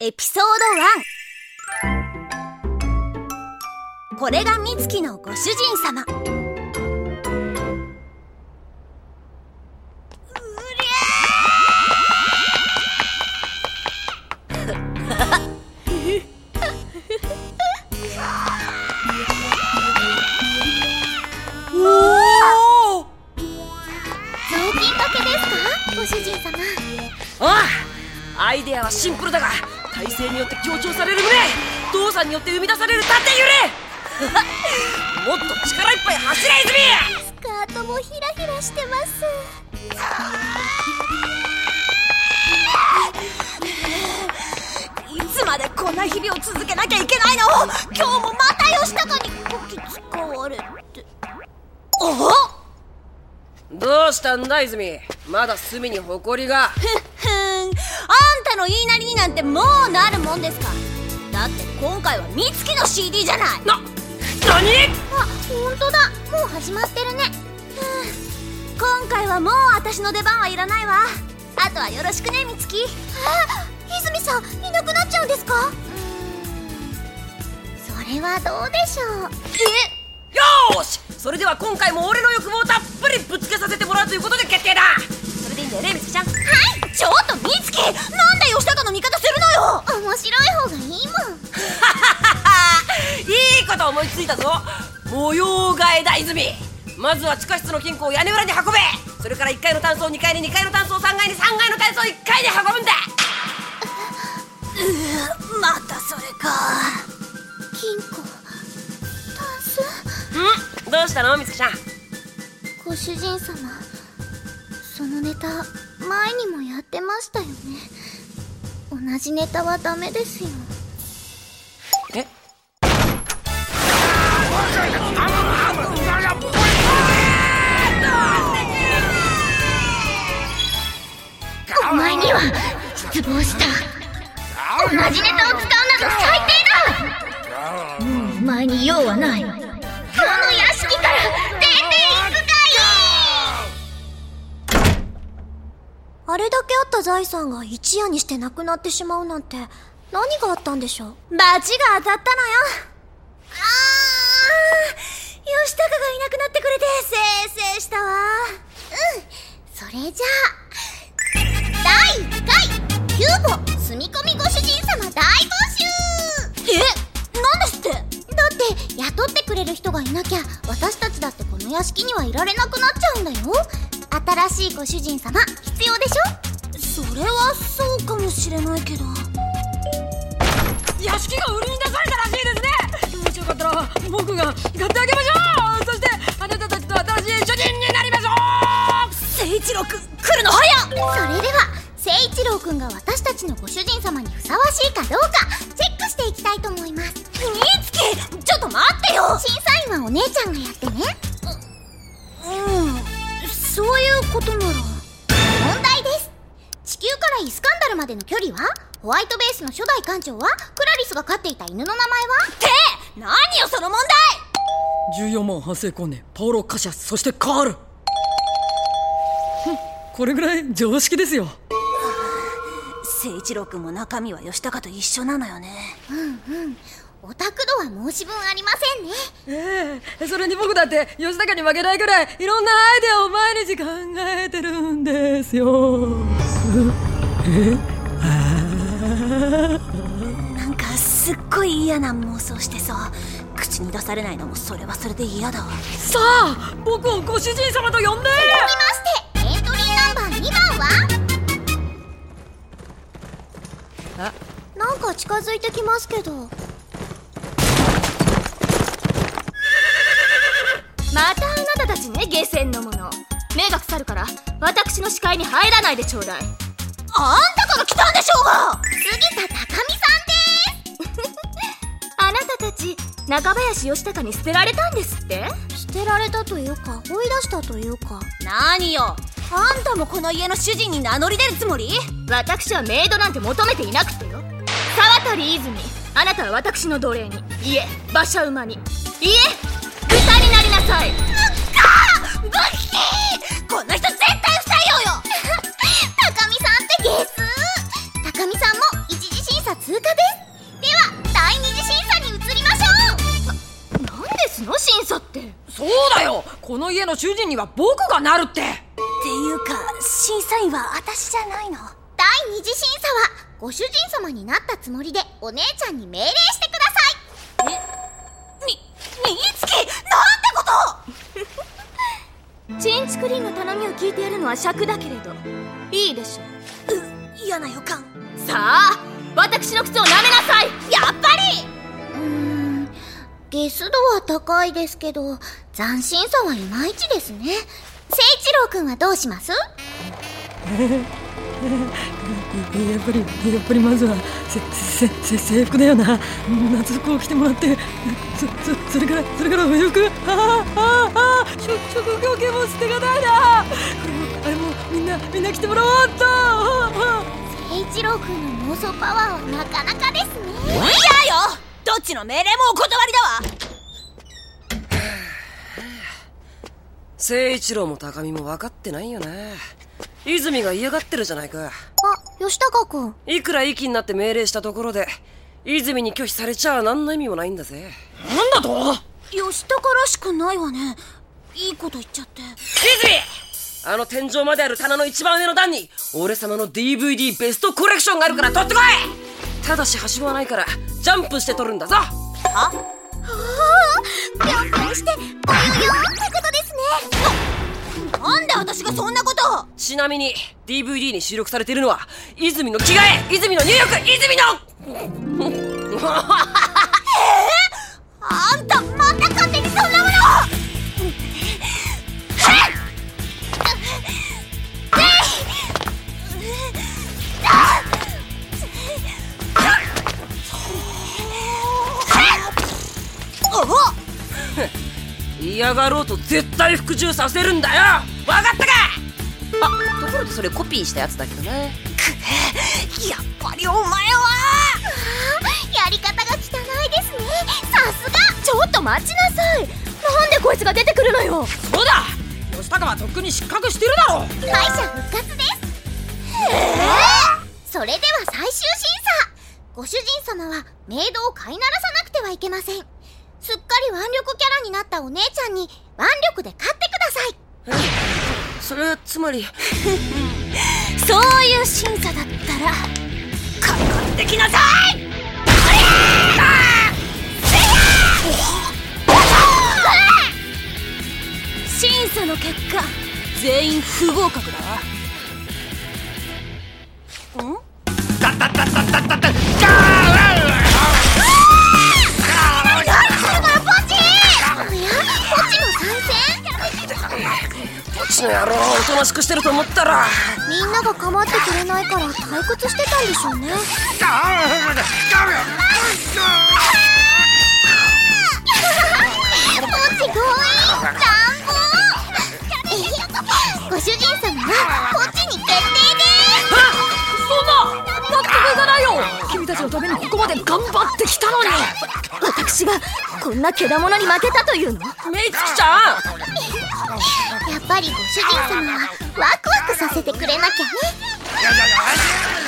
エピソード1これが美月のご主人様。おお雑巾掛けですか？ご主人様。ああアイデアはシンプルだによって強調される胸。動作によって生み出される縦揺れ。もっと力いっぱい走れ泉！スカートもヒラヒラしてます。いつまでこんな日々を続けなきゃいけないの？今日もまた吉高に。こき使われて。おどうしたんだ泉？まだ隅に埃が。ふんあんたの言いなりになんてもうなるもんですか。だって今回は美月の CD じゃない。な何？あ本当だ。もう始まってるね。今回はもう私の出番はいらないわ。あとはよろしくね美月。あ。泉さんいなくなっちゃうんですか？それはどうでしょう。よーし！それでは今回も俺の欲望をたっぷりぶつけさせてもらうということで決定だ。それでいいんだよね美月ちゃん思いついたぞ。模様替えだ泉まずは地下室の金庫を屋根裏に運べ。それから1階のタンスを2階に2階のタンスを3階に3階のタンスを1階に運ぶんだ。またそれか。金庫タンスん。どうしたの？美月ちゃん。ご主人様そのネタ前にもやってましたよね。同じネタはダメですよには失望した。同じネタを使うなど最低だ。もうお前に用はない。この屋敷から出ていくがいいあれだけあった財産が一夜にしてなくなってしまうなんて何があったんでしょう？バチが当たったのよ。あー吉高がいなくなってくれてせいせいしたわ。うんそれじゃあ第1回キューボ住み込みご主人様大募集。えなんですって？だって雇ってくれる人がいなきゃ私たちだってこの屋敷にはいられなくなっちゃうんだよ。新しいご主人様必要でしょ？それはそうかもしれないけど。屋敷が売りに出されたらしいですね。もしよかったら僕が買ってくんが私たちのご主人様にふさわしいかどうかチェックしていきたいと思います。美月ちょっと待ってよ。審査員はお姉ちゃんがやってね。うんそういうことなら。問題です。地球からイスカンダルまでの距離はホワイトベースの初代館長はクラリスが飼っていた犬の名前は？って何よその問題。14万発生光年パオロ・カシャスそしてカール。ふ んこれぐらい常識ですよ誠一郎くんも中身は吉高と一緒なのよね。オタク度は申し分ありませんね。ええ。それに僕だって吉高に負けないぐらいいろんなアイデアを毎日考えてるんですよ。えなんかすっごい嫌な妄想してさ。口に出されないのもそれはそれで嫌だわ。さあ僕をご主人様と呼んで！続きまし近づいてきますけど。またあなたたちね下船の者。目が腐るから私の視界に入らないでちょうだい。あんたから来たんでしょうが！杉田高美さんです。あなたたち中林義孝に捨てられたんですって？捨てられたというか追い出したというか。何よ？あんたもこの家の主人に名乗り出るつもり？私はメイドなんて求めていなくてよ。沢渡泉あなたは私の奴隷に。いえ馬車馬に。いえ豚になりなさい。ブッキーこんな人絶対不採用よ。高見さんってゲス高見さんも一次審査通通過です。では第二次審査に移りましょう。なんですの？審査って。そうだよ。この家の主人には僕がなるって。っていうか審査員は私じゃないの。第二次審査はご主人様になったつもりでお姉ちゃんに命令してください。みみつきなんてこ チンチクリンの頼みを聞いてやるのは尺だけれど。いいでしょう。とう嫌な予感。さあ私の靴を舐めなさい。やっぱり！うーん。ゲス度は高いですけど斬新さはいまいちですね。誠一郎くんはどうします？やっぱりやっぱりまずはせせせ制服だよな。夏服を着てもらって。そそそれからそれから冬服。あああ。あ職職業系も捨てがたいなこれもあれもみんなみんな着てもらおうっと誠一郎くんの妄想パワー。はなかなかですね嫌よどっちの命令もお断りだわ誠一郎も高見も分かってないよな泉が嫌がってるじゃないか。あ吉高君。いくら息になって命令したところで泉に拒否されちゃ何の意味もないんだぜ。なんだと？吉高らしくないわね。いいこと言っちゃって。泉！あの天井まである棚の一番上の段に俺様の DVD ベストコレクションがあるから取ってこい！ただしはしごはないからジャンプして取るんだぞ。あぴょんぴょんしてなんで私がそんなことを。ちなみに DVD に収録されているのは泉の着替え泉の入浴泉の。あんた嫌がろうと絶対服従させるんだよ。分かったか？あところでそれコピーしたやつだけどね。やっぱりお前は。やり方が汚いですね。さすが。ちょっと待ちなさい。なんでこいつが出てくるのよ。そうだ。吉高はとっくに失格してるだろ敗者復活です。それでは最終審査。ご主人様はメイドを飼いならさなくてはいけませんすっかり腕力キャラになったお姉ちゃんに腕力で勝ってください。それはつまり。そういう審査だったらかかってきなさい。審査の結果全員不合格だわおやポチのちの野郎おとなしくしてると思ったら。戦みんなが構ってくれないから退屈してたんでしょうね。ポチ強引乱暴ご主人様はポチに決定ですそんな納得いかないよ。君たちのためにここまで頑張ってきたのに私がこんなけだものに負けたというのメイツキちゃんぱりご主人様はワクワクさせてくれなきゃね。